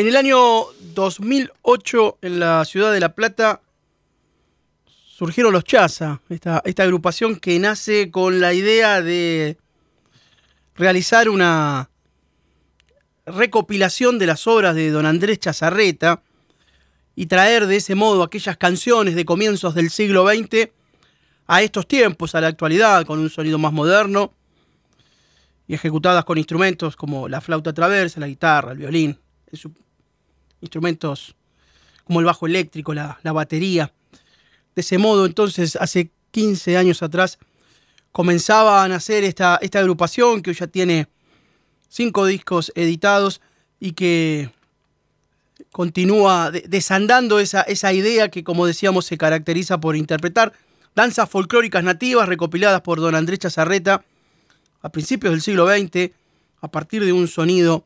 En el año 2008, en la ciudad de La Plata, surgieron los Chaza, esta, agrupación que nace con la idea de realizar una recopilación de las obras de don Andrés Chazarreta y traer de ese modo aquellas canciones de comienzos del siglo XX a estos tiempos, a la actualidad, con un sonido más moderno y ejecutadas con instrumentos como la flauta traversa, la guitarra, el violín, instrumentos como el bajo eléctrico, la, la batería. De ese modo, entonces, hace 15 años atrás, comenzaba a nacer esta, esta agrupación que hoy ya tiene cinco discos editados y que continúa desandando esa, esa idea que, como decíamos, se caracteriza por interpretar danzas folclóricas nativas recopiladas por don Andrés Chazarreta a principios del siglo XX, a partir de un sonido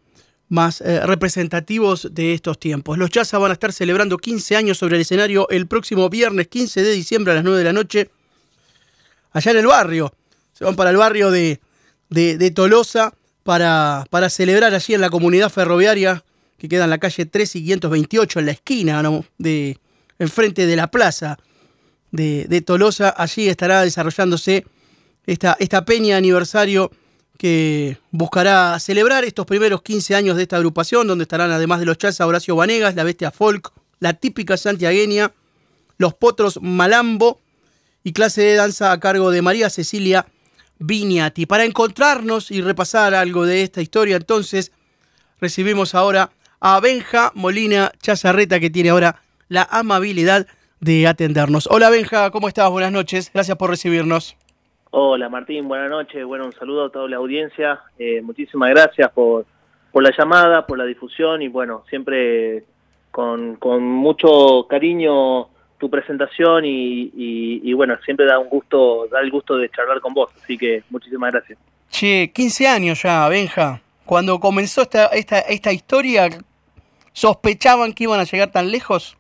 más eh, representativos de estos tiempos. Los Chaza van a estar celebrando 15 años sobre el escenario el próximo viernes 15 de diciembre a las 9 de la noche, allá en el barrio. Se van para el barrio de, de, Tolosa para, para, celebrar allí en la comunidad ferroviaria que queda en la calle 3 y 528, en la esquina, de, enfrente de la plaza de, Tolosa. Allí estará desarrollándose esta, esta peña aniversario que buscará celebrar estos primeros 15 años de esta agrupación, donde estarán además de los Chaza, Horacio Vanegas, la Bestia Folk, la típica santiagueña, los Potros Malambo y clase de danza a cargo de María Cecilia Viñati. Para encontrarnos y repasar algo de esta historia, entonces recibimos ahora a Benja Molina Chazarreta, que tiene ahora la amabilidad de atendernos. Hola Benja, ¿cómo estás? Buenas noches, gracias por recibirnos. Hola Martín, buenas noches, bueno, un saludo a toda la audiencia, eh, muchísimas gracias por, por la llamada, por la difusión y bueno, siempre con, con mucho cariño tu presentación y, y, bueno, siempre da un gusto, da el gusto de charlar con vos, así que muchísimas gracias. Che, 15 años ya, Benja. Cuando comenzó esta, esta, esta historia, ¿sospechaban que iban a llegar tan lejos?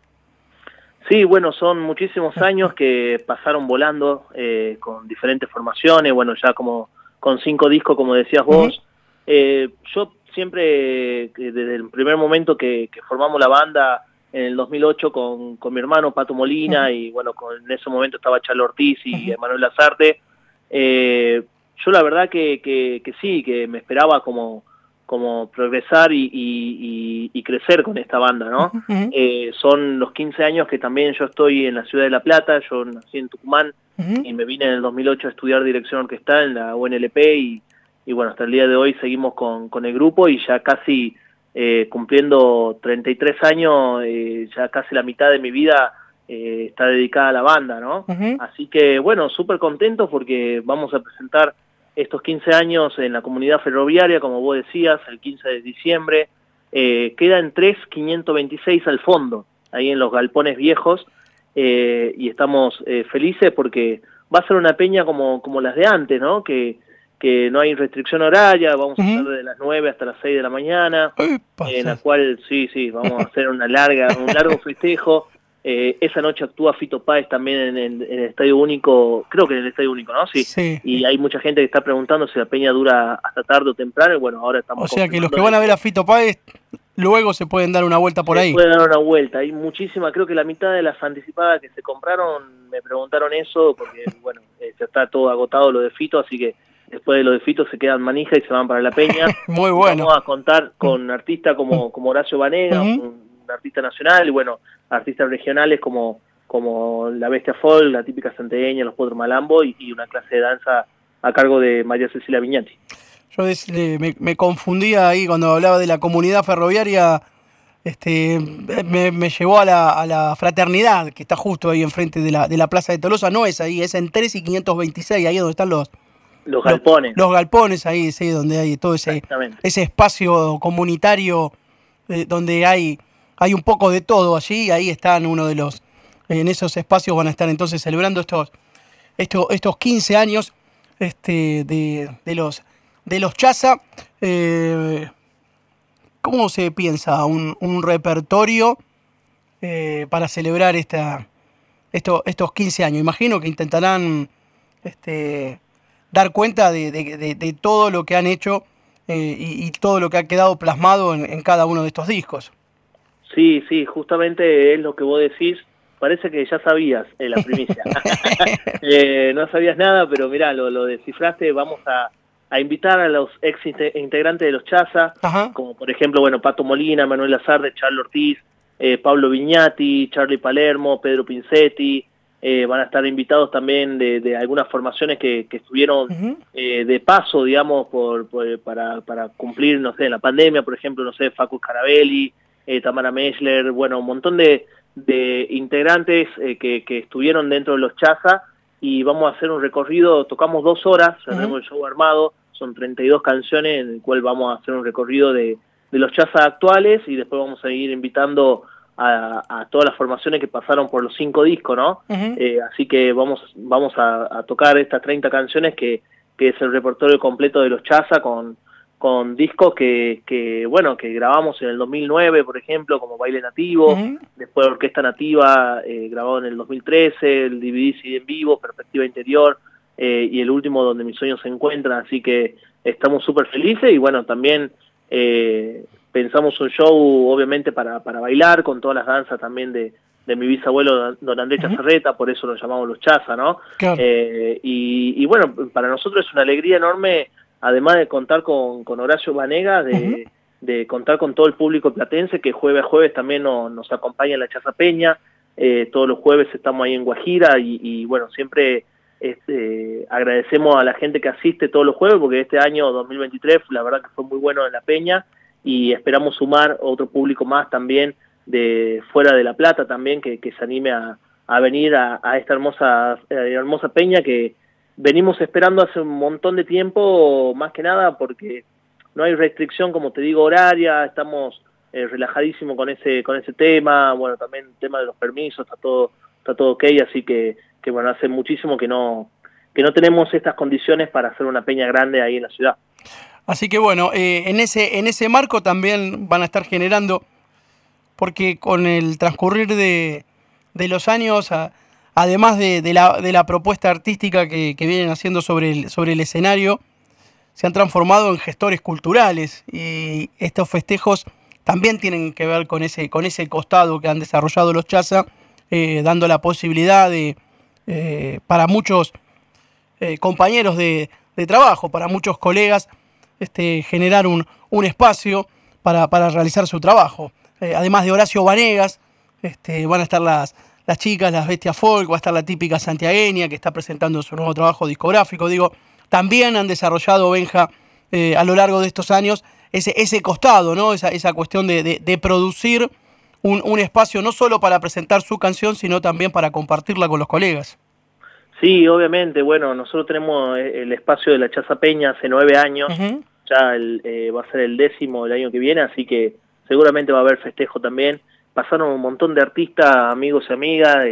Sí, bueno, son muchísimos años que pasaron volando eh, con diferentes formaciones, bueno, ya como con cinco discos, como decías vos. eh, yo siempre, desde el primer momento que, que formamos la banda, en el 2008 con, con mi hermano Pato Molina y bueno, con, en ese momento estaba Charlo Ortiz y Emanuel Lazarte. Eh, yo la verdad que, que, sí, que me esperaba como, como progresar y, y, crecer con esta banda, ¿no? Eh, son los 15 años que también yo estoy en la ciudad de La Plata, yo nací en Tucumán y me vine en el 2008 a estudiar dirección orquestal en la UNLP y, y bueno, hasta el día de hoy seguimos con, con el grupo y ya casi eh, cumpliendo 33 años, eh, ya casi la mitad de mi vida eh, está dedicada a la banda, ¿no? Así que, bueno, súper contentos porque vamos a presentar estos 15 años en la comunidad ferroviaria, como vos decías, el 15 de diciembre. quedan 3, 526 al fondo, ahí en los galpones viejos, y estamos felices porque va a ser una peña como, como las de antes, ¿no? Que, que no hay restricción horaria, vamos a estar de las 9 hasta las 6 de la mañana, en la cual sí, sí, vamos a hacer una larga, un largo festejo. Eh, esa noche actúa Fito Páez también en, el Estadio Único, creo que en el Estadio Único, ¿no? Sí. Y hay mucha gente que está preguntando si la peña dura hasta tarde o temprano, y bueno, ahora estamos... O sea que los que van a ver a Fito Páez luego se pueden dar una vuelta por se ahí. pueden dar una vuelta, hay muchísima, creo que la mitad de las anticipadas que se compraron me preguntaron eso, porque bueno, eh, ya está todo agotado lo de Fito, así que después de los de Fito se quedan manija y se van para la peña. Muy bueno. Vamos a contar con artistas como, como Horacio Banega, un, artista nacional, y bueno, artistas regionales como, como La Bestia Folk, la típica santeña, Los Potros Malambo, y, una clase de danza a cargo de María Cecilia Viñati. Yo me, confundía ahí cuando hablaba de la comunidad ferroviaria, este, me, me llevó a la, a la, fraternidad que está justo ahí enfrente de la, de la Plaza de Tolosa, no es ahí, es en 3 y 526, ahí donde están los, los galpones. Los, galpones ahí, sí, donde hay todo ese, ese espacio comunitario eh, donde hay, hay un poco de todo allí. Ahí están uno de los, en esos espacios van a estar entonces celebrando estos, estos, estos 15 años este, de, de los, de los Chaza. Eh, ¿Cómo se piensa un, repertorio eh, para celebrar esta, estos, estos 15 años? Imagino que intentarán este, dar cuenta de, todo lo que han hecho eh, y, todo lo que ha quedado plasmado en, cada uno de estos discos. Sí, sí, justamente es lo que vos decís. Parece que ya sabías eh, la primicia. Eh, no sabías nada, pero mirá, lo, lo descifraste. Vamos a, a invitar a los ex integrantes de los Chaza, como por ejemplo, bueno, Pato Molina, Manuel Lazarde, Charlo Ortiz, eh, Pablo Viñati, Charlie Palermo, Pedro Pincetti, eh, van a estar invitados también de, algunas formaciones que, estuvieron eh, de paso, digamos, por, para, para, cumplir, no sé, la pandemia, por ejemplo, no sé, Facu Carabelli, Tamara Meschler, bueno, un montón de, de integrantes que, que, estuvieron dentro de los Chaza y vamos a hacer un recorrido, tocamos dos horas, tenemos el show armado, son 32 canciones en el cual vamos a hacer un recorrido de, de los Chaza actuales y después vamos a ir invitando a, todas las formaciones que pasaron por los cinco discos, ¿no? Eh, así que vamos, vamos a, tocar estas 30 canciones que, que es el repertorio completo de los Chaza con, con discos que, que, bueno, que grabamos en el 2009, por ejemplo, como Baile Nativo, después Orquesta Nativa, eh, grabado en el 2013, el DVD CD en vivo, Perspectiva Interior, eh, y el último donde mis sueños se encuentran, así que estamos súper felices y bueno, también eh, pensamos un show obviamente para, para bailar con todas las danzas también de, de mi bisabuelo don Andrés Chazarreta, por eso lo llamamos los Chaza, ¿no? Eh, y, bueno, para nosotros es una alegría enorme, además de contar con, con Horacio Vanega, de, de, contar con todo el público platense que jueves a jueves también nos acompaña en la Chaza Peña, eh, todos los jueves estamos ahí en Guajira y, y bueno, siempre este, agradecemos a la gente que asiste todos los jueves porque este año 2023 la verdad que fue muy bueno en la Peña y esperamos sumar otro público más también de fuera de La Plata también que, se anime a, venir a, esta hermosa, eh, hermosa peña que venimos esperando hace un montón de tiempo, más que nada porque no hay restricción, como te digo, horaria, estamos eh, relajadísimos con ese, con ese tema, bueno, también el tema de los permisos, está todo, está todo ok, así que, que bueno, hace muchísimo que no, que no tenemos estas condiciones para hacer una peña grande ahí en la ciudad. Así que bueno, eh, en, ese, en ese marco también van a estar generando, porque con el transcurrir de, los años, además de, la, de, la, propuesta artística que, vienen haciendo sobre el, sobre el escenario, se han transformado en gestores culturales y estos festejos también tienen que ver con ese, con ese costado que han desarrollado los Chaza, eh, dando la posibilidad de, eh, para muchos compañeros de, de trabajo, para muchos colegas, este, generar un, un espacio para, para, realizar su trabajo. Eh, además de Horacio Vanegas, este, van a estar las, las chicas, las bestias folk, va a estar la típica santiagueña que está presentando su nuevo trabajo discográfico. Digo, también han desarrollado Benja eh, a lo largo de estos años ese, ese costado, ¿no? esa, esa cuestión de, de, producir un, un, espacio no solo para presentar su canción, sino también para compartirla con los colegas. Sí, obviamente, bueno, nosotros tenemos eh, el espacio de la Chaza Peña hace nueve años, ya eh, va a ser el décimo el año que viene, así que seguramente va a haber festejo también. Pasaron un montón de artistas, amigos y amigas,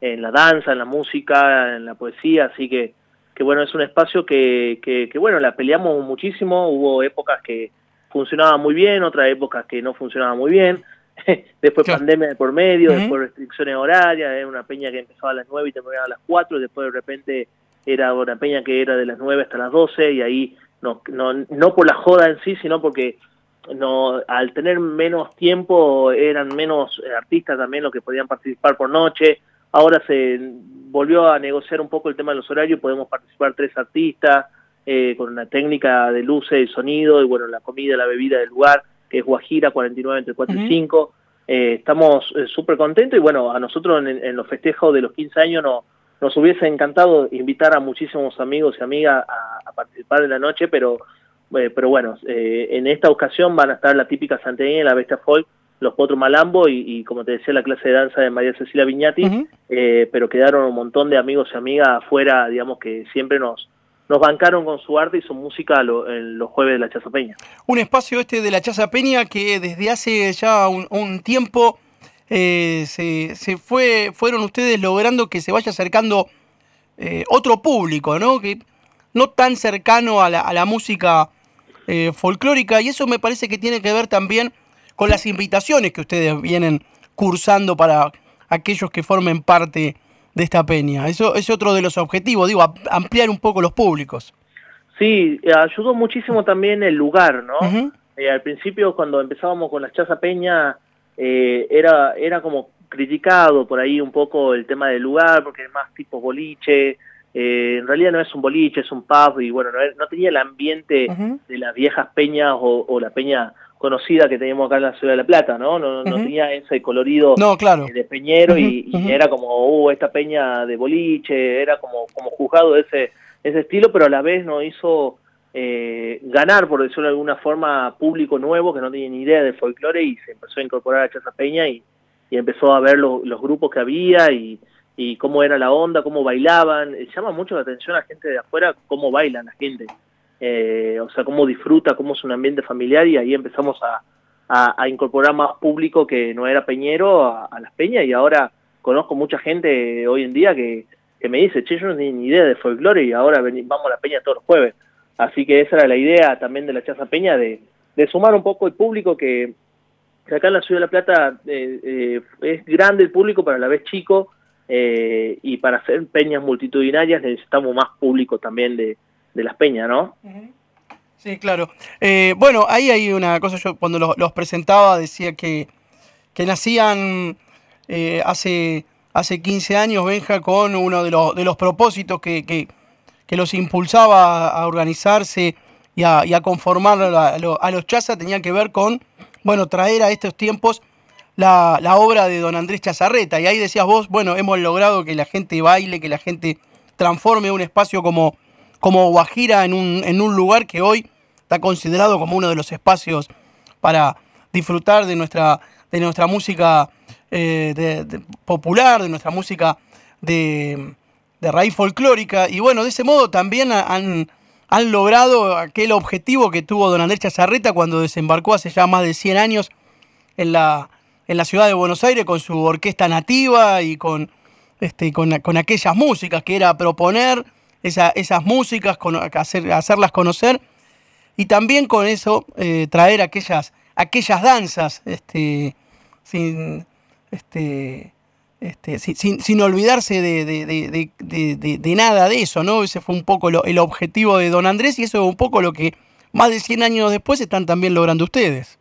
en la danza, en la música, en la poesía, así que, que bueno, es un espacio que, que, que, bueno, la peleamos muchísimo, hubo épocas que funcionaba muy bien, otras épocas que no funcionaba muy bien, después pandemia de por medio, después restricciones horarias, era una peña que empezaba a las 9 y terminaba a las 4, después de repente era una peña que era de las 9 hasta las 12 y ahí no, no, no por la joda en sí, sino porque no al tener menos tiempo eran menos artistas también los que podían participar por noche. Ahora se volvió a negociar un poco el tema de los horarios, podemos participar tres artistas eh, con una técnica de luces y sonido y bueno, la comida, la bebida del lugar que es Guajira 49 entre 4 y 5. Eh, estamos eh, súper contentos y bueno, a nosotros en, los festejos de los 15 años no, nos hubiese encantado invitar a muchísimos amigos y amigas a, participar en la noche, pero, eh, pero bueno, en esta ocasión van a estar la típica Santeña, la Bestia Folk, los Potros Malambo y, como te decía la clase de danza de María Cecilia Viñati, pero quedaron un montón de amigos y amigas afuera, digamos que siempre nos, nos bancaron con su arte y su música en los jueves de la Chaza Peña. Un espacio este de la Chaza Peña que desde hace ya un, tiempo eh, se, fue, fueron ustedes logrando que se vaya acercando eh, otro público, ¿no? Que no tan cercano a la, música eh, folclórica y eso me parece que tiene que ver también con las invitaciones que ustedes vienen cursando para aquellos que formen parte de esta peña. Eso es otro de los objetivos, digo, ampliar un poco los públicos. Sí, ayudó muchísimo también el lugar, ¿no? Eh, al principio, cuando empezábamos con la Chaza Peña, eh, era, era como criticado por ahí un poco el tema del lugar, porque es más tipo boliche, eh, en realidad no es un boliche, es un pub, y bueno, no, tenía el ambiente de las viejas peñas o, la peña conocida que teníamos acá en la ciudad de La Plata, ¿no? No, tenía ese colorido eh, de peñero y, era como, uh, esta peña de boliche, era como, como juzgado de ese, ese estilo, pero a la vez no hizo eh, ganar, por decirlo de alguna forma, público nuevo que no tenía ni idea del folclore y se empezó a incorporar a Chaza Peña y, empezó a ver los grupos que había y, y, cómo era la onda, cómo bailaban. Eh, llama mucho la atención a la gente de afuera cómo bailan la gente, eh, o sea, cómo disfruta, cómo es un ambiente familiar y ahí empezamos a, incorporar más público que no era peñero a, las peñas y ahora conozco mucha gente hoy en día que, que me dice, che, yo no tenía ni idea de folclore y ahora vamos a la peña todos los jueves. Así que esa era la idea también de la Chaza Peña, de, sumar un poco el público que, acá en la Ciudad de La Plata eh, eh, es grande el público, pero a la vez chico, eh, y para hacer peñas multitudinarias necesitamos más público también de, las peñas, ¿no? Sí, claro. bueno, ahí hay una cosa, yo cuando los, presentaba decía que, que nacían hace, hace 15 años, Benja, con uno de los, de los propósitos que, que que los impulsaba a organizarse y a, conformar a, los Chaza tenía que ver con, bueno, traer a estos tiempos la, obra de don Andrés Chazarreta. Y ahí decías vos, bueno, hemos logrado que la gente baile, que la gente transforme un espacio como, como Guajira en un, en un lugar que hoy está considerado como uno de los espacios para disfrutar de nuestra, de nuestra música eh, popular, de nuestra música de, de raíz folclórica. Y bueno, de ese modo también han, han logrado aquel objetivo que tuvo don Andrés Chazarreta cuando desembarcó hace ya más de 100 años en la, en la ciudad de Buenos Aires con su orquesta nativa y con, este, con, con aquellas músicas, que era proponer esa, esas músicas, con, hacer, hacerlas conocer y también con eso eh, traer aquellas, aquellas danzas este, sin, este, este, sin, sin, olvidarse de, de, nada de eso, ¿no? Ese fue un poco el objetivo de don Andrés y eso es un poco lo que más de 100 años después están también logrando ustedes.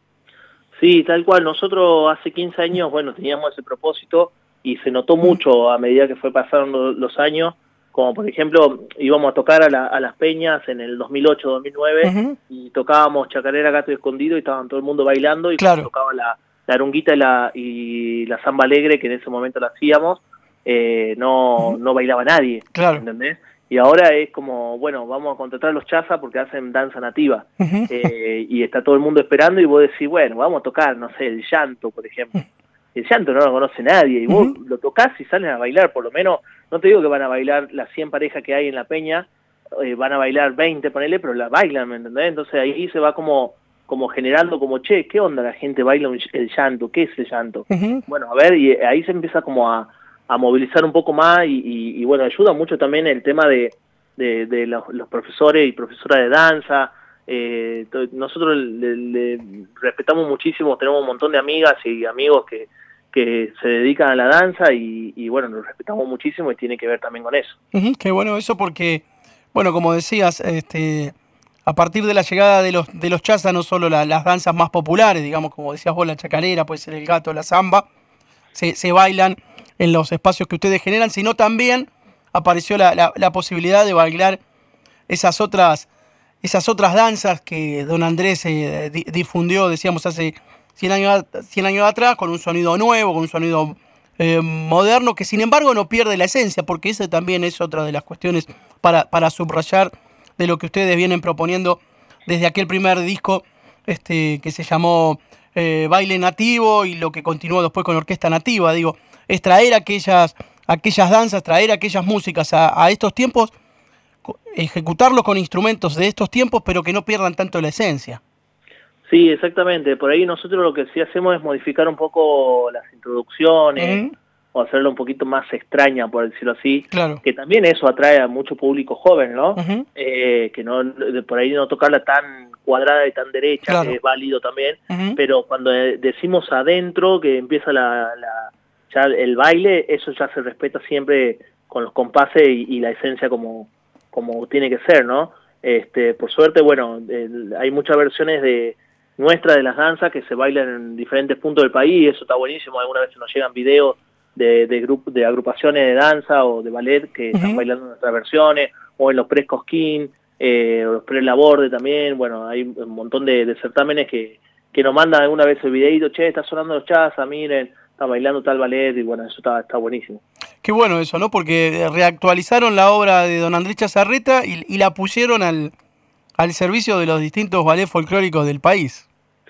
Sí, tal cual. Nosotros hace 15 años, bueno, teníamos ese propósito y se notó mucho a medida que fue pasando los años, como por ejemplo íbamos a tocar a, las peñas en el 2008-2009 y tocábamos Chacarera Gato Escondido y estaban todo el mundo bailando y claro. tocaba la la runguita y la, y la samba alegre que en ese momento la hacíamos, eh, no, no bailaba nadie, claro. ¿entendés? Y ahora es como, bueno, vamos a contratar a los chazas porque hacen danza nativa. Eh, y está todo el mundo esperando y vos decís, bueno, vamos a tocar, no sé, el llanto, por ejemplo. El llanto no lo conoce nadie y vos lo tocas y salen a bailar, por lo menos, no te digo que van a bailar las 100 parejas que hay en la peña, eh, van a bailar 20, ponele, pero la bailan, ¿me entendés? Entonces ahí se va como como generando como, che, ¿qué onda la gente baila el llanto? ¿Qué es el llanto? Bueno, a ver, y ahí se empieza como a, movilizar un poco más y, bueno, ayuda mucho también el tema de, de, los, profesores y profesoras de danza. Eh, nosotros le, respetamos muchísimo, tenemos un montón de amigas y amigos que, que se dedican a la danza y, y, bueno, nos respetamos muchísimo y tiene que ver también con eso. qué bueno eso porque, bueno, como decías, este a partir de la llegada de los, de los chazas, no solo las danzas más populares, digamos, como decías vos, la chacarera, puede ser el gato, la zamba, se, bailan en los espacios que ustedes generan, sino también apareció la, posibilidad de bailar esas otras, esas otras danzas que don Andrés eh, difundió, decíamos, hace 100 años, 100 años atrás, con un sonido nuevo, con un sonido eh, moderno, que sin embargo no pierde la esencia, porque esa también es otra de las cuestiones para, para subrayar de lo que ustedes vienen proponiendo desde aquel primer disco este, que se llamó eh, Baile Nativo y lo que continuó después con Orquesta Nativa. Digo, es traer aquellas, aquellas danzas, traer aquellas músicas a, estos tiempos, ejecutarlos con instrumentos de estos tiempos, pero que no pierdan tanto la esencia. Sí, exactamente. Por ahí nosotros lo que sí hacemos es modificar un poco las introducciones, o hacerla un poquito más extraña, por decirlo así, claro. que también eso atrae a mucho público joven, ¿no? Eh, que no por ahí no tocarla tan cuadrada y tan derecha, que es válido también, pero cuando decimos adentro, que empieza la, ya el baile, eso ya se respeta siempre con los compases y, la esencia como, como tiene que ser, ¿no? Este, por suerte, bueno, hay muchas versiones de, nuestra de las danzas que se bailan en diferentes puntos del país, eso está buenísimo, alguna vez nos llegan videos de, de, de agrupaciones de danza o de ballet que están bailando nuestras versiones, o en los pre-cosquín, eh, los pre-laborde también, bueno, hay un montón de, certámenes que, que nos mandan alguna vez el videito, che, está sonando los chazas, miren, está bailando tal ballet, y bueno, eso está, está buenísimo. Qué bueno eso, ¿no? Porque reactualizaron la obra de don Andrés Chazarreta y, y la pusieron al, al servicio de los distintos ballets folclóricos del país.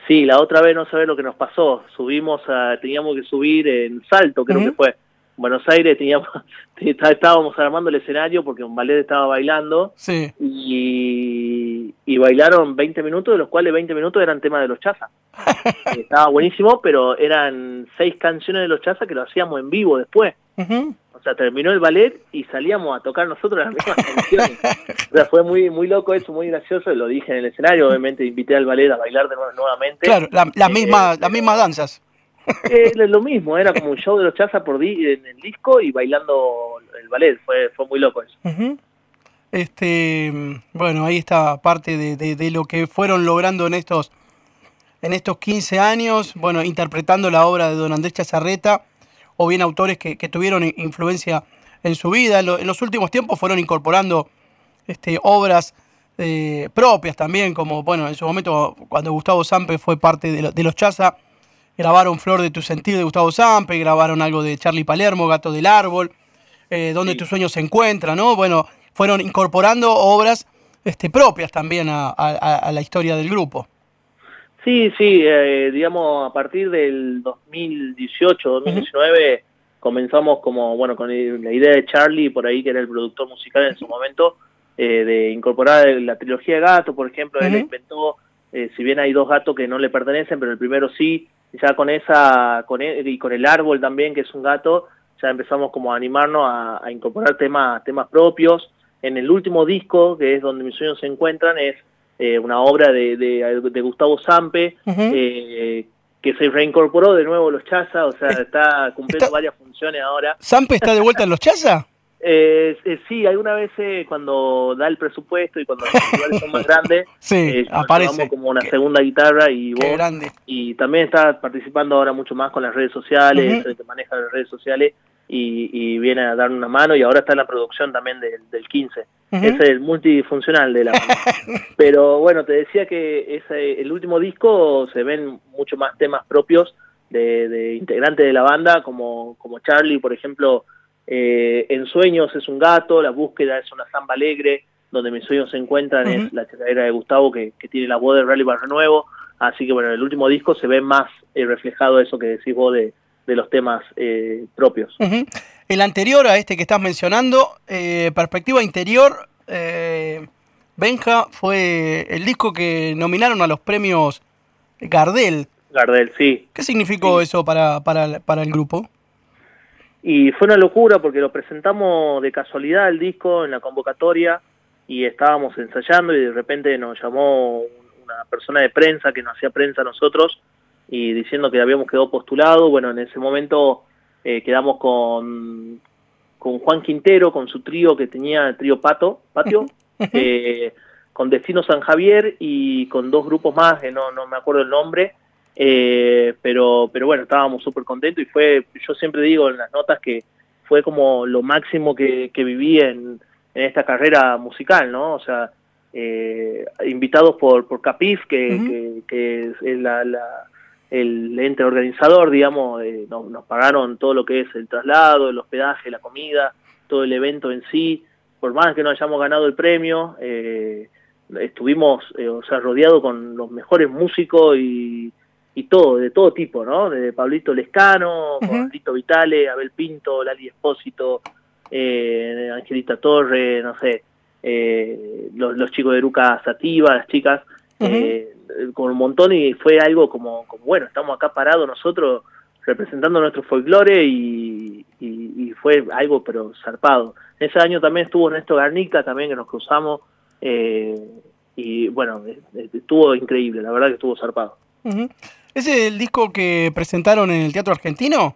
Sí, la otra vez no sabés lo que nos pasó. Subimos, a, teníamos que subir en Salto, creo que fue. Buenos Aires teníamos, estábamos armando el escenario porque un ballet estaba bailando sí. y, y, bailaron 20 minutos, de los cuales 20 minutos eran temas de los chazas. estaba buenísimo, pero eran seis canciones de los chazas que lo hacíamos en vivo después. O sea, terminó el ballet y salíamos a tocar nosotros las mismas canciones. o sea, fue muy muy loco eso, muy gracioso. Lo dije en el escenario, obviamente invité al ballet a bailar de nuevamente. Claro, la, la eh, misma, las mismas danzas. Eh, lo mismo, era como un show de los chazas por di en el disco y bailando el ballet. Fue, fue muy loco eso. Este, bueno, ahí está parte de, de, de, lo que fueron logrando en estos, en estos 15 años, bueno, interpretando la obra de don Andrés Chazarreta o bien autores que, tuvieron influencia en su vida. En, los últimos tiempos fueron incorporando este, obras eh, propias también, como bueno, en su momento cuando Gustavo Sampe fue parte de, los Chaza, grabaron Flor de tu sentir de Gustavo Sampe, grabaron algo de Charlie Palermo, Gato del Árbol, eh, Donde tus sueños se encuentran, ¿no? Bueno, fueron incorporando obras este, propias también a la historia del grupo. Sí, sí, eh, digamos, a partir del 2018, 2019, comenzamos como, bueno, con la idea de Charlie, por ahí que era el productor musical en su momento, eh, de incorporar la trilogía de gatos, por ejemplo, él inventó, eh, si bien hay dos gatos que no le pertenecen, pero el primero sí, ya con esa, con él, y con el árbol también, que es un gato, ya empezamos como a animarnos a, a incorporar temas, temas propios. En el último disco, que es donde mis sueños se encuentran, es eh, una obra de, de, Gustavo Sampe, eh, que se reincorporó de nuevo los Chaza, o sea, está cumpliendo varias funciones ahora. ¿Sampe está de vuelta en los Chaza? Eh, eh, sí, alguna vez cuando da el presupuesto y cuando los festivales son más grandes, sí, aparece como una segunda guitarra y voz, y también está participando ahora mucho más con las redes sociales, que maneja las redes sociales y, viene a dar una mano y ahora está en la producción también del 15. Es el multifuncional de la banda. Pero bueno, te decía que ese, el último disco se ven mucho más temas propios de, integrantes de la banda, como, como Charlie, por ejemplo, eh, En Sueños es un gato, La Búsqueda es una samba alegre, donde mis sueños se encuentran es la chacadera de Gustavo, que, tiene la voz de Rally Barrio Nuevo. Así que bueno, en el último disco se ve más eh, reflejado eso que decís vos de, de los temas eh, propios. El anterior a este que estás mencionando, eh, Perspectiva Interior, Benja, fue el disco que nominaron a los premios Gardel. Gardel, sí. ¿Qué significó eso para, para, para el grupo? Y fue una locura porque lo presentamos de casualidad el disco en la convocatoria y estábamos ensayando y de repente nos llamó una persona de prensa que nos hacía prensa a nosotros y diciendo que habíamos quedado postulado. Bueno, en ese momento eh, quedamos con, con Juan Quintero, con su trío que tenía el trío Pato, Patio, eh, con Destino San Javier y con dos grupos más, que no, no me acuerdo el nombre, eh, pero, pero bueno, estábamos súper contentos y fue, yo siempre digo en las notas que fue como lo máximo que, que viví en, en esta carrera musical, ¿no? O sea, invitados por, por Capif, que, que, es la, la el ente organizador, digamos, eh, nos, pagaron todo lo que es el traslado, el hospedaje, la comida, todo el evento en sí, por más que no hayamos ganado el premio, eh, estuvimos, eh, o sea, rodeados con los mejores músicos y, y todo, de todo tipo, ¿no? Desde Pablito Lescano, Pablito Vitale, Abel Pinto, Lali Espósito, Angelita Torre, no sé, los, los, chicos de Luca Sativa, las chicas, con un montón y fue algo como, como, bueno, estamos acá parados nosotros representando nuestro folclore y, y, fue algo pero zarpado. Ese año también estuvo Néstor Garnica, también que nos cruzamos eh, y bueno, estuvo increíble, la verdad que estuvo zarpado. ¿Ese es el disco que presentaron en el Teatro Argentino?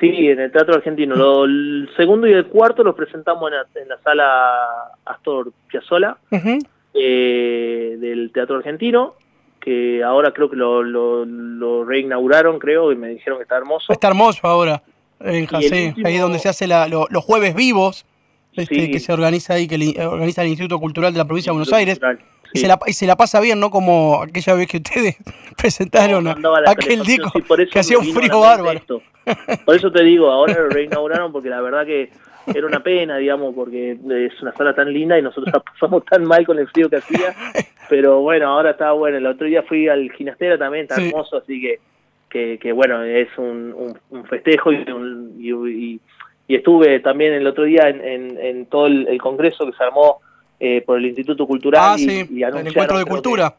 Sí, en el Teatro Argentino. el segundo y el cuarto los presentamos en la, en la sala Astor Piazzolla eh, del Teatro Argentino que ahora creo que lo, lo, reinauguraron, creo, y me dijeron que está hermoso. Está hermoso ahora, en José, ahí donde se hace los jueves vivos, este, que se organiza ahí, que organiza el Instituto Cultural de la Provincia de Buenos Aires. Y, se la, y se la pasa bien, ¿no? Como aquella vez que ustedes presentaron aquel disco que hacía un frío bárbaro. Por eso te digo, ahora lo reinauguraron porque la verdad que era una pena, digamos, porque es una sala tan linda y nosotros pasamos tan mal con el frío que hacía. Pero bueno, ahora está bueno. El otro día fui al ginastera también, está hermoso, así que, que, bueno, es un, un, festejo y, y, y, estuve también el otro día en, en, todo el, congreso que se armó eh, por el Instituto Cultural. Ah, sí, el encuentro de cultura.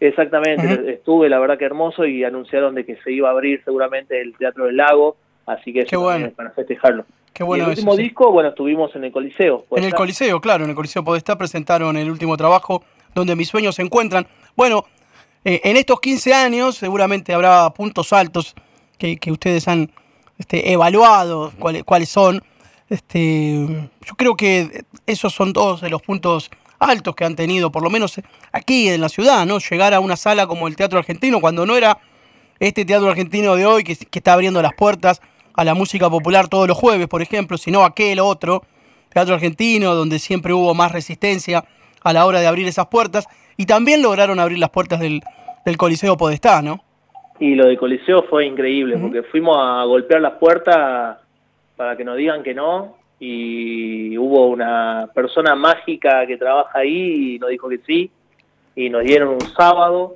exactamente, estuve, la verdad que hermoso, y anunciaron de que se iba a abrir seguramente el Teatro del Lago, así que eso para festejarlo. Qué bueno y el último disco, bueno, estuvimos en el Coliseo. En el Coliseo, claro, en el Coliseo Podestá presentaron el último trabajo donde mis sueños se encuentran. Bueno, eh, en estos 15 años seguramente habrá puntos altos que, ustedes han este, evaluado, cuáles, cuáles son. Este, yo creo que esos son todos de los puntos altos que han tenido, por lo menos aquí en la ciudad, ¿no? Llegar a una sala como el Teatro Argentino, cuando no era este Teatro Argentino de hoy que, que está abriendo las puertas a la música popular todos los jueves, por ejemplo, sino aquel otro, Teatro Argentino, donde siempre hubo más resistencia a la hora de abrir esas puertas, y también lograron abrir las puertas del, del Coliseo Podestá, ¿no? Y lo del Coliseo fue increíble, porque fuimos a golpear las puertas para que nos digan que no, y hubo una persona mágica que trabaja ahí y nos dijo que sí, y nos dieron un sábado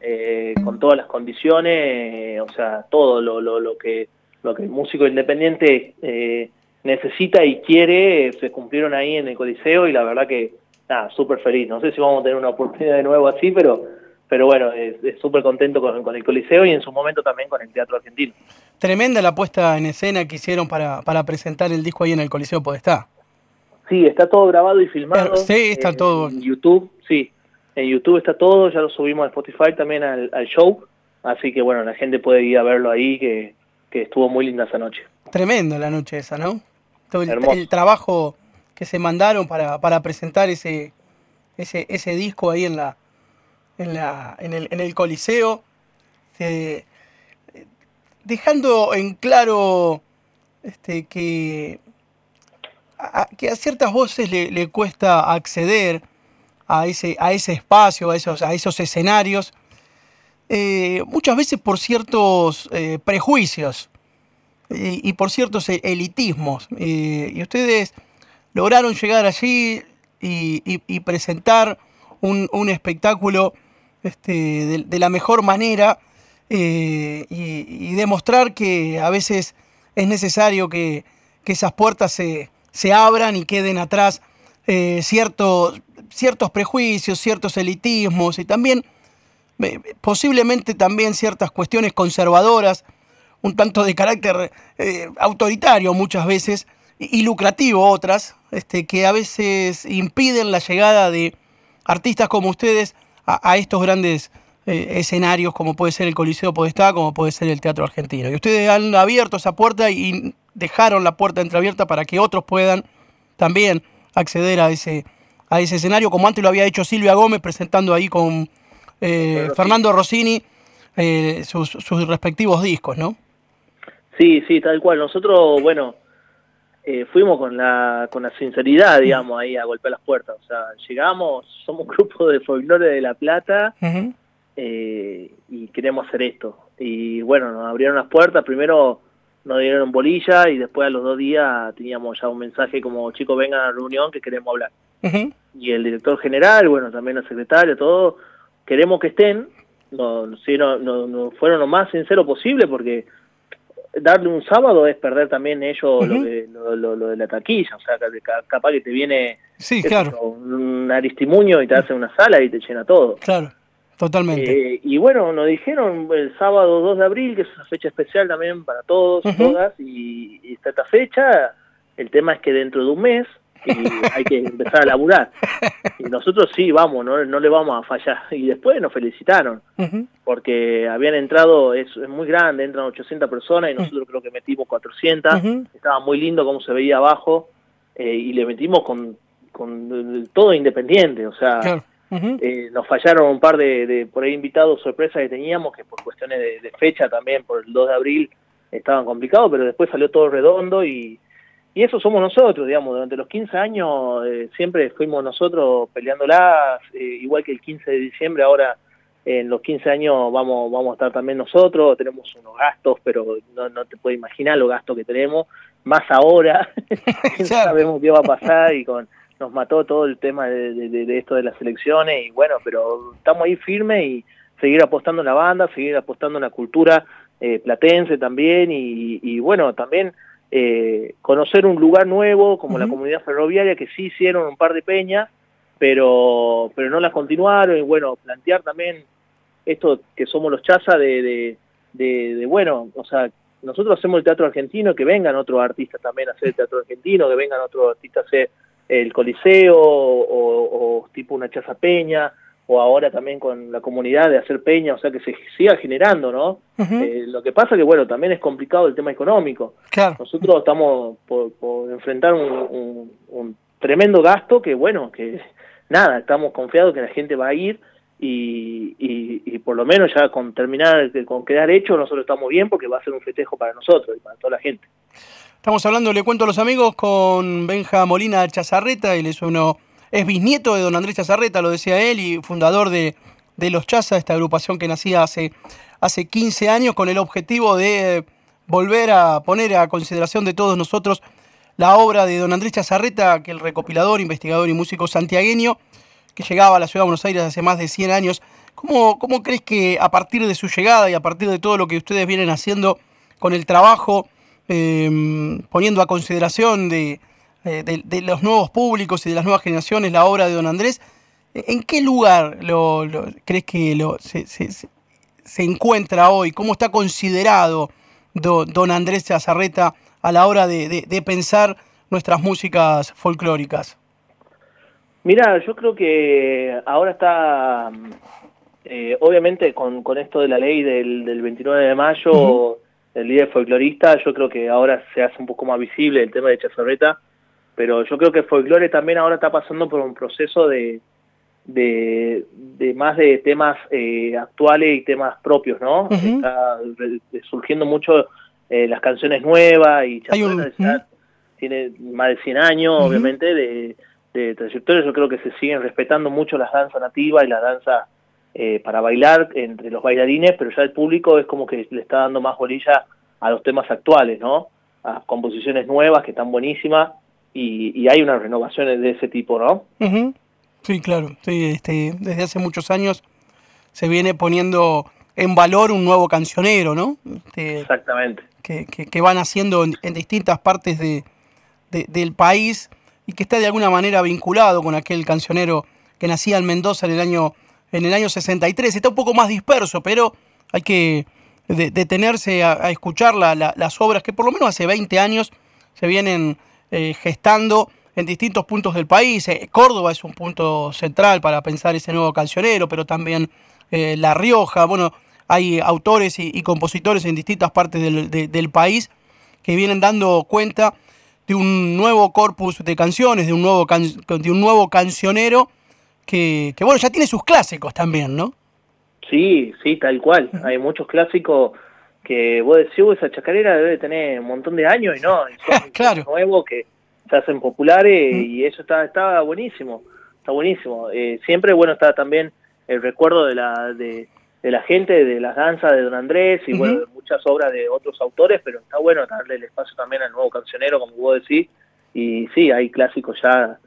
eh, con todas las condiciones, o sea, todo lo, lo, lo que lo que el músico independiente eh, necesita y quiere, se cumplieron ahí en el Coliseo y la verdad que, nada, súper feliz. No sé si vamos a tener una oportunidad de nuevo así, pero, pero bueno, súper contento con, el Coliseo y en su momento también con el Teatro Argentino. Tremenda la puesta en escena que hicieron para, para presentar el disco ahí en el Coliseo Podestá. Sí, está todo grabado y filmado. Sí, está todo. En YouTube, sí. En YouTube está todo, ya lo subimos a Spotify también al, al show. Así que bueno, la gente puede ir a verlo ahí, que, que estuvo muy linda esa noche. Tremenda la noche esa, ¿no? Todo el, trabajo que se mandaron para, para presentar ese, ese, ese disco ahí en la en la en el, en el Coliseo dejando en claro este que a, que a ciertas voces le, cuesta acceder a ese a ese espacio a esos a esos escenarios eh, muchas veces por ciertos eh, prejuicios y, por ciertos e, elitismos. Eh, y ustedes lograron llegar allí y, presentar un, espectáculo este, de, la mejor manera y, demostrar que a veces es necesario que, esas puertas se, se, abran y queden atrás ciertos, ciertos prejuicios, ciertos elitismos y también posiblemente también ciertas cuestiones conservadoras, un tanto de carácter eh, autoritario muchas veces y, lucrativo otras, este, que a veces impiden la llegada de artistas como ustedes a, estos grandes eh, escenarios como puede ser el Coliseo Podestá, como puede ser el Teatro Argentino. Y ustedes han abierto esa puerta y dejaron la puerta entreabierta para que otros puedan también acceder a ese, a ese escenario, como antes lo había hecho Silvia Gómez presentando ahí con eh, Fernando Rossini eh, sus, respectivos discos, ¿no? Sí, sí, tal cual. Nosotros, bueno, eh, fuimos con la, con la sinceridad, digamos, ahí a golpear las puertas. O sea, llegamos, somos un grupo de folclore de La Plata y queremos hacer esto. Y bueno, nos abrieron las puertas. Primero nos dieron bolilla y después a los dos días teníamos ya un mensaje como, chicos, vengan a la reunión que queremos hablar. Y el director general, bueno, también el secretario, todo queremos que estén, no, no, no, fueron lo más sincero posible porque darle un sábado es perder también ellos lo, de, lo, de la taquilla, o sea, capaz que te viene sí, claro. un aristimuño y te hace una sala y te llena todo. Claro, totalmente. Eh, y bueno, nos dijeron el sábado 2 de abril, que es una fecha especial también para todos y todas, y, y está esta fecha, el tema es que dentro de un mes y hay que empezar a laburar. Y nosotros sí, vamos, no, no le vamos a fallar. Y después nos felicitaron, porque habían entrado, es, muy grande, entran 800 personas y nosotros creo que metimos 400. Estaba muy lindo cómo se veía abajo eh, y le metimos con, con todo independiente, o sea, Eh, nos fallaron un par de, por ahí invitados sorpresa que teníamos, que por cuestiones de, fecha también, por el 2 de abril, estaban complicados, pero después salió todo redondo y, y eso somos nosotros, digamos, durante los 15 años eh, siempre fuimos nosotros peleándolas, eh, igual que el 15 de diciembre, ahora en los 15 años vamos, vamos a estar también nosotros, tenemos unos gastos, pero no, no te puedes imaginar los gastos que tenemos, más ahora, sabemos qué va a pasar y con nos mató todo el tema de, esto de las elecciones y bueno, pero estamos ahí firmes y seguir apostando en la banda, seguir apostando en la cultura eh, platense también y, bueno, también eh, conocer un lugar nuevo como la comunidad ferroviaria que sí hicieron un par de peñas, pero, pero no las continuaron. Y bueno, plantear también esto que somos los chazas de, de, bueno, o sea, nosotros hacemos el teatro argentino, que vengan otros artistas también a hacer el teatro argentino, que vengan otros artistas a hacer el Coliseo o, tipo una chaza peña, o ahora también con la comunidad de hacer peña, o sea, que se siga generando, ¿no? Eh, lo que pasa que, bueno, también es complicado el tema económico. Nosotros estamos por, enfrentar un, un, tremendo gasto que, bueno, que nada, estamos confiados que la gente va a ir y, y, por lo menos ya con terminar, con quedar hecho, nosotros estamos bien porque va a ser un festejo para nosotros y para toda la gente. Estamos hablando, le cuento a los amigos, con Benja Molina Chazarreta, él es uno, es bisnieto de don Andrés Chazarreta, lo decía él, y fundador de, de Los Chazas, esta agrupación que nacía hace, hace 15 años con el objetivo de volver a poner a consideración de todos nosotros la obra de don Andrés Chazarreta, que el recopilador, investigador y músico santiagueño, que llegaba a la ciudad de Buenos Aires hace más de 100 años. ¿Cómo, ¿Cómo crees que a partir de su llegada y a partir de todo lo que ustedes vienen haciendo con el trabajo, em, poniendo a consideración de, de, los nuevos públicos y de las nuevas generaciones la obra de don Andrés, ¿en qué lugar lo, crees que lo, se, se, encuentra hoy? ¿Cómo está considerado don Andrés Chazarreta a la hora de, de pensar nuestras músicas folclóricas? Mira, yo creo que ahora está, eh, obviamente con, con, esto de la ley del, del 29 de mayo, el líder folclorista, yo creo que ahora se hace un poco más visible el tema de Chazarreta, pero yo creo que folclore también ahora está pasando por un proceso de, de, más de temas eh, actuales y temas propios, ¿no? Está surgiendo mucho eh, las canciones nuevas y Chazarreta tiene más de 100 años, obviamente, de de trayectoria, yo creo que se siguen respetando mucho las danzas nativas y la danza eh, para bailar entre los bailarines, pero ya el público es como que le está dando más bolilla a los temas actuales, ¿no? A composiciones nuevas que están buenísimas y, hay unas renovaciones de ese tipo, ¿no? Sí, claro. Sí, este, desde hace muchos años se viene poniendo en valor un nuevo cancionero, ¿no? Este, Exactamente. Que, que, van haciendo en, distintas partes de, del país y que está de alguna manera vinculado con aquel cancionero que nacía en Mendoza en el año, en el año 63. Está un poco más disperso, pero hay que detenerse a, escuchar las obras que por lo menos hace 20 años se vienen eh, gestando en distintos puntos del país. Eh, Córdoba es un punto central para pensar ese nuevo cancionero, pero también eh, La Rioja. Bueno, hay autores y, compositores en distintas partes del, del país que vienen dando cuenta de un nuevo corpus de canciones, de un nuevo, de un nuevo cancionero que, que, bueno, ya tiene sus clásicos también, ¿no? Sí, sí, tal cual. Hay muchos clásicos que vos decís, esa chacarera debe tener un montón de años y no, son claro. nuevos que se hacen populares y eso está, está buenísimo, está buenísimo. Eh, siempre, bueno, está también el recuerdo de la de, de la gente, de las danzas de Don Andrés y bueno, de muchas obras de otros autores, pero está bueno darle el espacio también al nuevo cancionero, como vos decís, y sí, hay clásicos ya,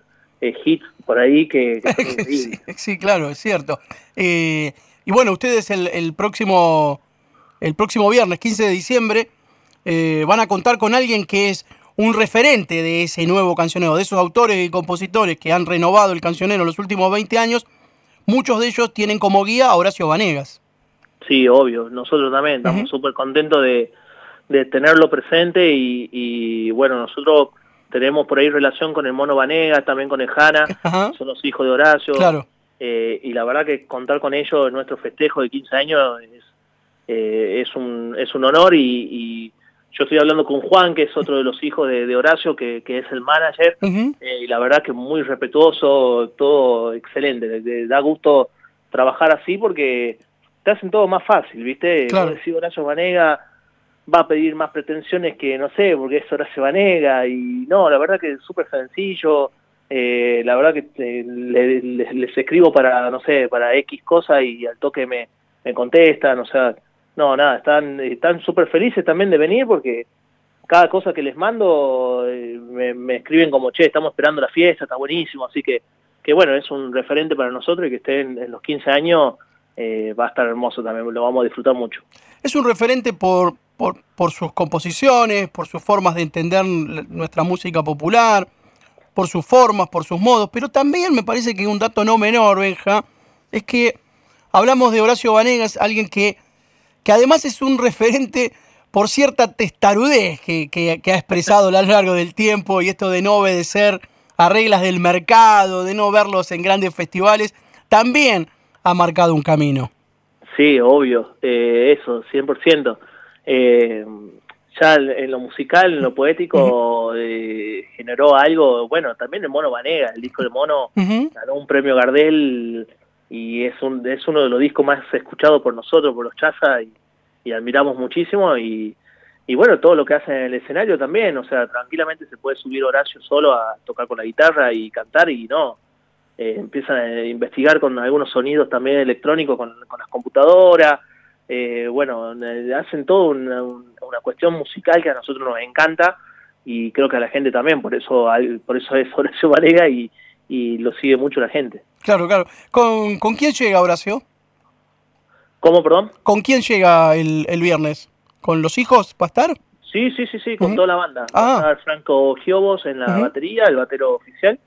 eh, hits por ahí que... sí, claro, es cierto. Eh, y bueno, ustedes el, el, próximo, el próximo viernes, 15 de diciembre, eh, van a contar con alguien que es un referente de ese nuevo cancionero, de esos autores y compositores que han renovado el cancionero en los últimos 20 años, muchos de ellos tienen como guía a Horacio Vanegas. Sí, obvio, nosotros también estamos súper contentos de, de, tenerlo presente y, bueno, nosotros tenemos por ahí relación con el Mono Vanegas, también con el Jana, son los hijos de Horacio. Claro. Eh, y la verdad que contar con ellos en nuestro festejo de 15 años es, eh, es, un, es un honor y, yo estoy hablando con Juan, que es otro de los hijos de, Horacio, que, es el manager, eh, y la verdad que muy respetuoso, todo excelente, da gusto trabajar así porque te hacen todo más fácil, ¿viste? Claro. Decir Horacio Vanega va a pedir más pretensiones que, no sé, porque es Horacio Vanega, y no, la verdad que es súper sencillo, eh, la verdad que eh, les escribo para, no sé, para X cosa y al toque me, me contestan, o sea, no, nada, están están súper felices también de venir porque cada cosa que les mando eh, me, escriben como, che, estamos esperando la fiesta, está buenísimo, así que, que bueno, es un referente para nosotros y que estén en, los 15 años va a estar hermoso también, lo vamos a disfrutar mucho. Es un referente por, por, por sus composiciones, por sus formas de entender nuestra música popular, por sus formas, por sus modos, pero también me parece que un dato no menor, Benja, es que hablamos de Horacio Vanegas, alguien que, que además es un referente por cierta testarudez que, que, ha expresado a lo largo del tiempo y esto de no obedecer a reglas del mercado, de no verlos en grandes festivales, también ha marcado un camino. Sí, obvio, eh, eso, 100%. Eh, ya en lo musical, en lo poético, eh, generó algo, bueno, también el Mono Vanega, el disco de Mono ganó un premio Gardel y es, un, es uno de los discos más escuchados por nosotros, por los Chaza, y, admiramos muchísimo y, y bueno, todo lo que hace en el escenario también, o sea, tranquilamente se puede subir Horacio solo a tocar con la guitarra y cantar y no, eh, empiezan a investigar con algunos sonidos también electrónicos con, con las computadoras, eh, bueno, eh, hacen todo una, cuestión musical que a nosotros nos encanta y creo que a la gente también, por eso por eso es Horacio Varega y, lo sigue mucho la gente. Claro, claro. ¿Con, ¿con quién llega Horacio? ¿Cómo, perdón? ¿Con quién llega el, el viernes? ¿Con los hijos va a estar? Sí, sí, sí, sí, con toda la banda. Va a ah. estar Franco Giobos en la batería, el batero oficial.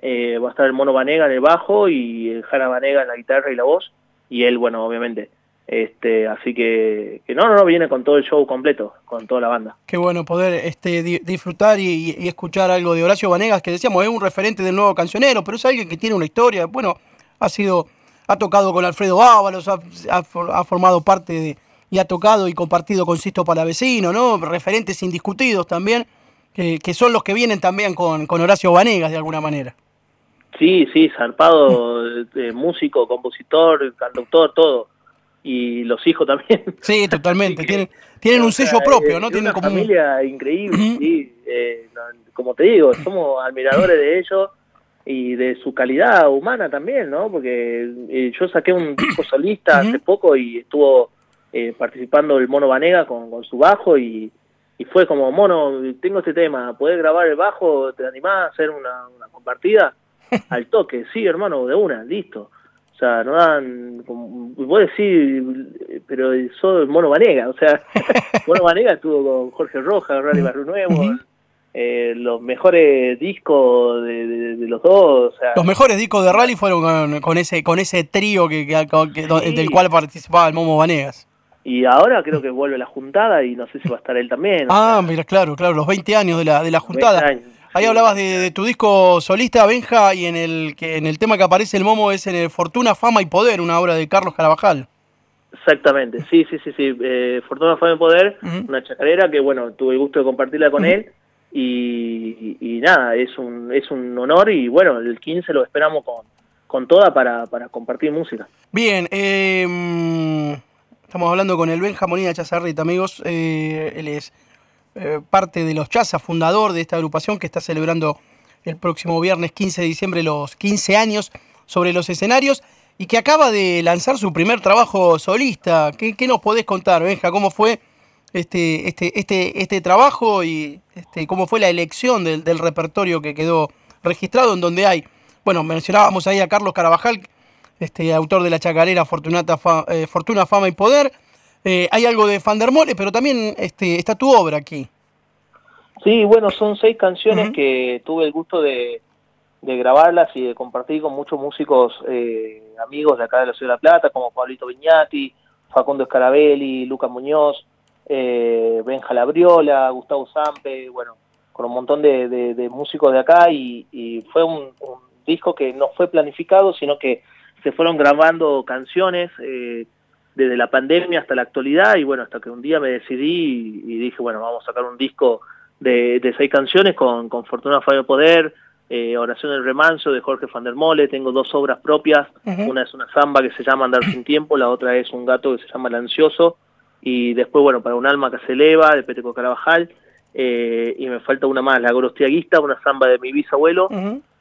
Eh, va a estar el Mono Vanega en el bajo y el Jara Vanega en la guitarra y la voz. Y él, bueno, obviamente, este, así que, que, no, no, no, viene con todo el show completo, con toda la banda. Qué bueno poder este, disfrutar y, escuchar algo de Horacio Vanegas, que decíamos, es un referente del nuevo cancionero, pero es alguien que tiene una historia, bueno, ha sido, ha tocado con Alfredo Ábalos, ha, ha, formado parte de, y ha tocado y compartido con Sisto Palavecino, ¿no? Referentes indiscutidos también, que, que son los que vienen también con, con Horacio Vanegas de alguna manera. Sí, sí, zarpado, músico, compositor, conductor, todo y los hijos también. Sí, totalmente. tienen, tienen un sello propio, ¿no? Tienen una como familia increíble, sí. Eh, como te digo, somos admiradores de ellos y de su calidad humana también, ¿no? Porque eh, yo saqué un disco solista hace poco y estuvo eh, participando el Mono Vanega con, con su bajo y, y, fue como, Mono, tengo este tema, ¿podés grabar el bajo? ¿Te animás a hacer una, una compartida? Al toque, sí, hermano, de una, listo sea, no dan, como, vos decís, pero soy Mono Vanega, o sea, Mono Vanega estuvo con Jorge Rojas, Rally Barrio Nuevo, eh, los mejores discos de, los dos. O sea, los mejores discos de Rally fueron con, ese con ese trío que, del cual participaba el Momo Vanegas. Y ahora creo que vuelve la juntada y no sé si va a estar él también. Ah, mira, claro, claro, los 20 años de la, de la juntada. Ahí hablabas de, tu disco solista, Benja, y en el, que, en el tema que aparece el Momo es en el Fortuna, Fama y Poder, una obra de Carlos Carabajal. Exactamente, sí, sí, sí, sí. Eh, Fortuna, Fama y Poder, una chacarera que, bueno, tuve el gusto de compartirla con él. Y, nada, es un, es un honor y, bueno, el 15 lo esperamos con, con toda para, para compartir música. Bien, eh, estamos hablando con el Benja Monina Chazarrita, amigos. Eh, él es eh, parte de los Chaza, fundador de esta agrupación que está celebrando el próximo viernes 15 de diciembre los 15 años sobre los escenarios y que acaba de lanzar su primer trabajo solista. ¿Qué, nos podés contar, Benja? ¿Cómo fue este, este, este, este trabajo y este, cómo fue la elección del, repertorio que quedó registrado en donde hay, bueno, mencionábamos ahí a Carlos Carabajal, este, autor de la chacarera Fortunata eh, Fortuna, Fama y Poder, eh, hay algo de Fandermole, pero también este, está tu obra aquí. Sí, bueno, son seis canciones que tuve el gusto de, grabarlas y de compartir con muchos músicos eh, amigos de acá de la Ciudad de La Plata, como Pablito Viñati, Facundo Escarabelli, Lucas Muñoz, eh, Benja Labriola, Gustavo Zampe, bueno, con un montón de, músicos de acá y, fue un, disco que no fue planificado, sino que se fueron grabando canciones. Eh, desde la pandemia hasta la actualidad y bueno, hasta que un día me decidí y, dije, bueno, vamos a sacar un disco de, de seis canciones con, con Fortuna Fabio Poder, eh, Oración del Remanso de Jorge van der Mole, tengo dos obras propias, una es una samba que se llama Andar sin tiempo, la otra es un gato que se llama El Ansioso, y después, bueno, para un alma que se eleva, de Peteco Carabajal, eh, y me falta una más, La Gorostiaguista, una samba de mi bisabuelo,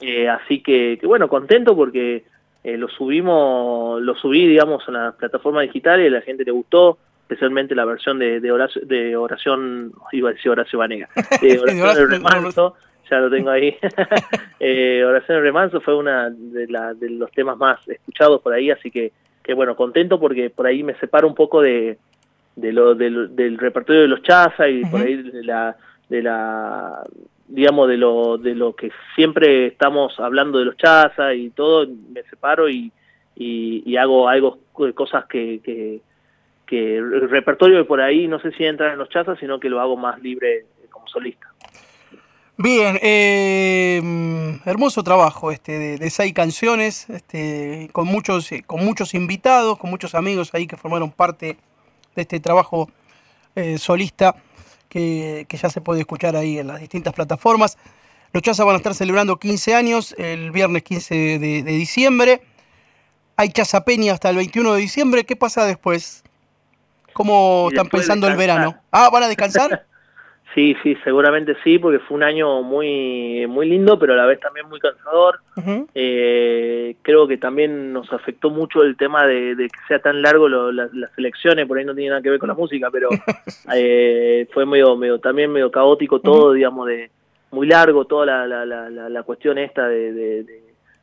eh, así que, que, bueno, contento porque eh, lo subimos, lo subí, digamos, en la plataforma digital y a la gente le gustó, especialmente la versión de, de, oración, de oración, iba a decir Horacio Vanega, de oración del remanso, ya lo tengo ahí. eh, oración del remanso fue una de, la, de los temas más escuchados por ahí, así que, que bueno, contento porque por ahí me separo un poco de, de lo, del, del repertorio de los Chaza y por ahí de la, de la digamos, de lo, de lo que siempre estamos hablando de los chazas y todo, me separo y, y, hago algo, cosas que, que, que, el repertorio de por ahí no sé si entra en los chazas, sino que lo hago más libre como solista. Bien, eh, hermoso trabajo este de, de, seis canciones, este, con muchos, con muchos invitados, con muchos amigos ahí que formaron parte de este trabajo eh, solista que, ya se puede escuchar ahí en las distintas plataformas. Los Chazas van a estar celebrando 15 años el viernes 15 de, diciembre. Hay Chazapeña hasta el 21 de diciembre. ¿Qué pasa después? ¿Cómo están pensando el verano? Ah, ¿van a descansar? Sí, sí, seguramente sí, porque fue un año muy, muy lindo, pero a la vez también muy cansador. eh, creo que también nos afectó mucho el tema de, que sea tan largo las elecciones, por ahí no tiene nada que ver con la música, pero eh, fue medio, medio, también medio caótico todo, digamos, de muy largo, toda la, la, la, la cuestión esta de, de,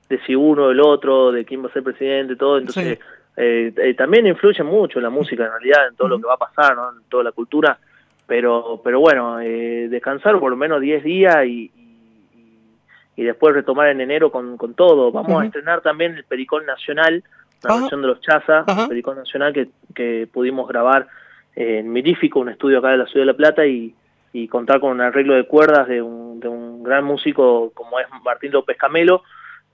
de, si uno o el otro, de quién va a ser presidente, todo, entonces eh, eh, también influye mucho la música en realidad, en todo lo que va a pasar, ¿no? en toda la cultura pero pero bueno, eh, descansar por lo menos 10 días y, y, después retomar en enero con, con todo. Vamos a estrenar también el Pericón Nacional, una versión de los Chaza, el Pericón Nacional que, que pudimos grabar en Mirífico, un estudio acá de la Ciudad de La Plata, y, y contar con un arreglo de cuerdas de un, de un gran músico como es Martín López Camelo,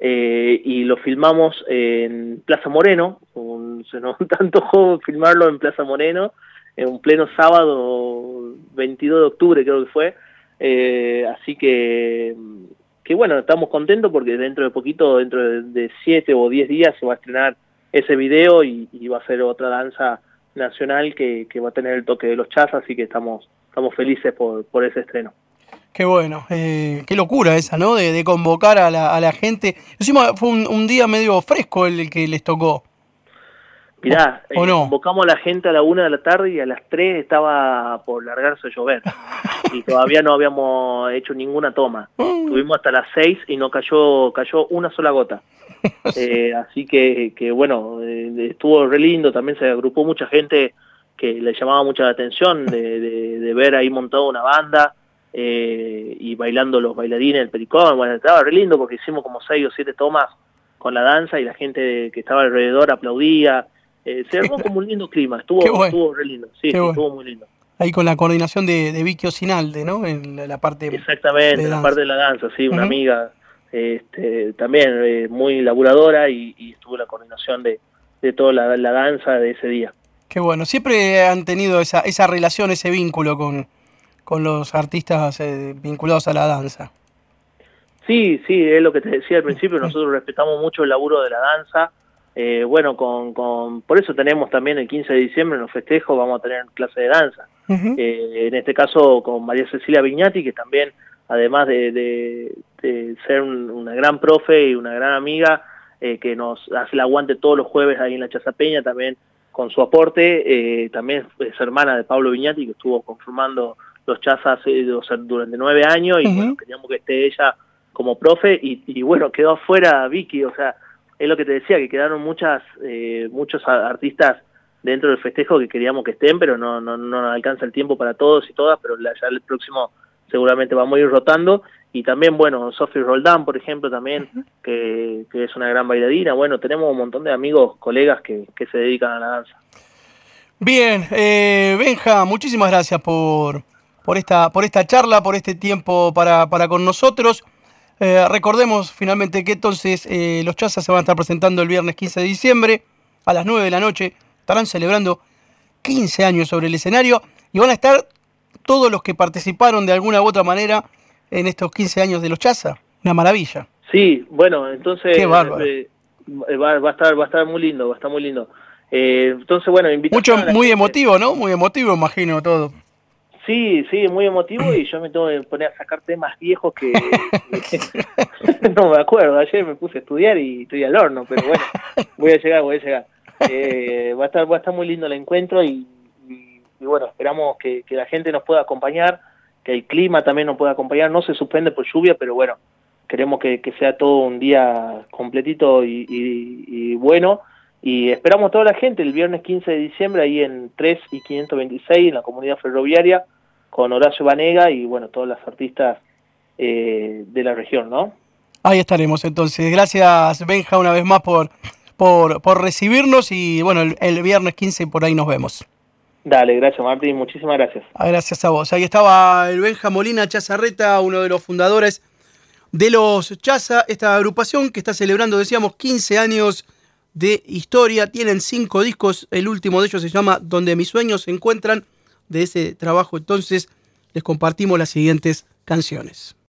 eh, y lo filmamos en Plaza Moreno, un, se nos tanto filmarlo en Plaza Moreno, en un pleno sábado 22 de octubre creo que fue, eh, así que, que bueno, estamos contentos porque dentro de poquito, dentro de 7 o 10 días se va a estrenar ese video y, va a ser otra danza nacional que, que, va a tener el toque de los chazas, así que estamos, estamos felices por, por ese estreno. Qué bueno, eh, qué locura esa, ¿no? De, convocar a la, a la, gente. Encima fue un, día medio fresco el que les tocó. Mirá, eh, convocamos a la gente a la una de la tarde y a las tres estaba por largarse a llover. y todavía no habíamos hecho ninguna toma. Tuvimos hasta las seis y no cayó, cayó una sola gota. Eh, así que, que bueno, eh, estuvo re lindo. También se agrupó mucha gente que le llamaba mucha la atención de, de, ver ahí montado una banda y bailando los bailarines, el pericón. Bueno, estaba re lindo porque hicimos como seis o siete tomas con la danza y la gente que estaba alrededor aplaudía eh, se armó como un lindo clima, estuvo, estuvo re lindo, sí, estuvo muy lindo. Ahí con la coordinación de, de Vicky Osinalde, ¿no? En la, parte Exactamente, la parte de la danza, sí, una amiga este, también eh, muy laburadora y, y, estuvo la coordinación de, de toda la, la, danza de ese día. Qué bueno, siempre han tenido esa, esa relación, ese vínculo con, con los artistas eh, vinculados a la danza. Sí, sí, es lo que te decía al principio, nosotros respetamos mucho el laburo de la danza, eh, bueno, con, con, por eso tenemos también el 15 de diciembre en los festejos, vamos a tener clase de danza. eh, en este caso con María Cecilia Viñati, que también, además de, de, de ser un, una gran profe y una gran amiga, eh, que nos hace el aguante todos los jueves ahí en la Chazapeña, también con su aporte, eh, también es hermana de Pablo Viñati, que estuvo conformando los chazas eh, durante nueve años, y bueno, queríamos que esté ella como profe, y, y bueno, quedó afuera Vicky, o sea, es lo que te decía, que quedaron muchas eh, muchos artistas dentro del festejo que queríamos que estén, pero no, no, no alcanza el tiempo para todos y todas, pero ya el próximo seguramente vamos a ir rotando. Y también, bueno, Sophie Roldán, por ejemplo, también, que, que, es una gran bailarina. Bueno, tenemos un montón de amigos, colegas que, que se dedican a la danza. Bien, eh, Benja, muchísimas gracias por, por, esta, por esta charla, por este tiempo para, para con nosotros. Eh, recordemos finalmente que entonces eh, los Chazas se van a estar presentando el viernes 15 de diciembre a las 9 de la noche estarán celebrando 15 años sobre el escenario y van a estar todos los que participaron de alguna u otra manera en estos 15 años de los Chaza. Una maravilla. Sí, bueno, entonces eh, va, va, a estar va a estar muy lindo, va a estar muy lindo. Eh, entonces, bueno, Mucho, muy emotivo, ¿no? Muy emotivo, imagino, todo. Sí, sí, muy emotivo y yo me tengo que poner a sacar temas viejos que, no me acuerdo. Ayer me puse a estudiar y estoy al horno, pero bueno, voy a llegar, voy a llegar. Eh, va a estar va a estar muy lindo el encuentro y, bueno, esperamos que, la gente nos pueda acompañar, que el clima también nos pueda acompañar. No se suspende por lluvia, pero bueno, queremos que, sea todo un día completito y, bueno. Y esperamos a toda la gente el viernes 15 de diciembre ahí en 3 y 526 en la comunidad ferroviaria con Horacio Vanega y bueno, todas las artistas eh, de la región, ¿no? Ahí estaremos entonces. Gracias Benja una vez más por, por, por recibirnos y bueno, el, viernes 15 por ahí nos vemos. Dale, gracias Martín, muchísimas gracias. Ah, gracias a vos. Ahí estaba el Benja Molina Chazarreta, uno de los fundadores de los Chaza, esta agrupación que está celebrando, decíamos, 15 años de historia. Tienen cinco discos, el último de ellos se llama Donde mis sueños se encuentran. De ese trabajo entonces les compartimos las siguientes canciones.